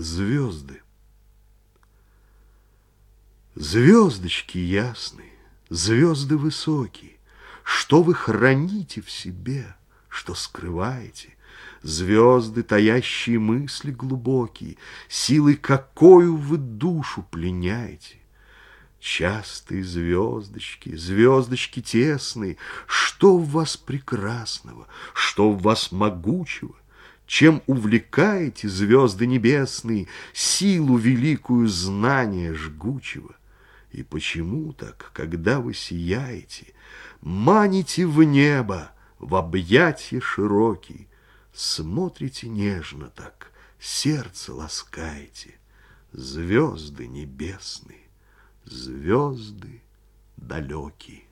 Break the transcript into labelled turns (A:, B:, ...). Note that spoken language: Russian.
A: Звезды. Звездочки ясные, звезды высокие, Что вы храните в себе, что скрываете? Звезды, таящие мысли глубокие, Силой какую вы душу пленяете? Частые звездочки, звездочки тесные, Что в вас прекрасного, что в вас могучего? Чем увлекаете звезды небесные силу великую знания жгучего. И почему так, когда вы сияете, маните в небо, в объятия широкие, смотрите нежно так, сердце ласкаете, звезды небесные, звезды далекие.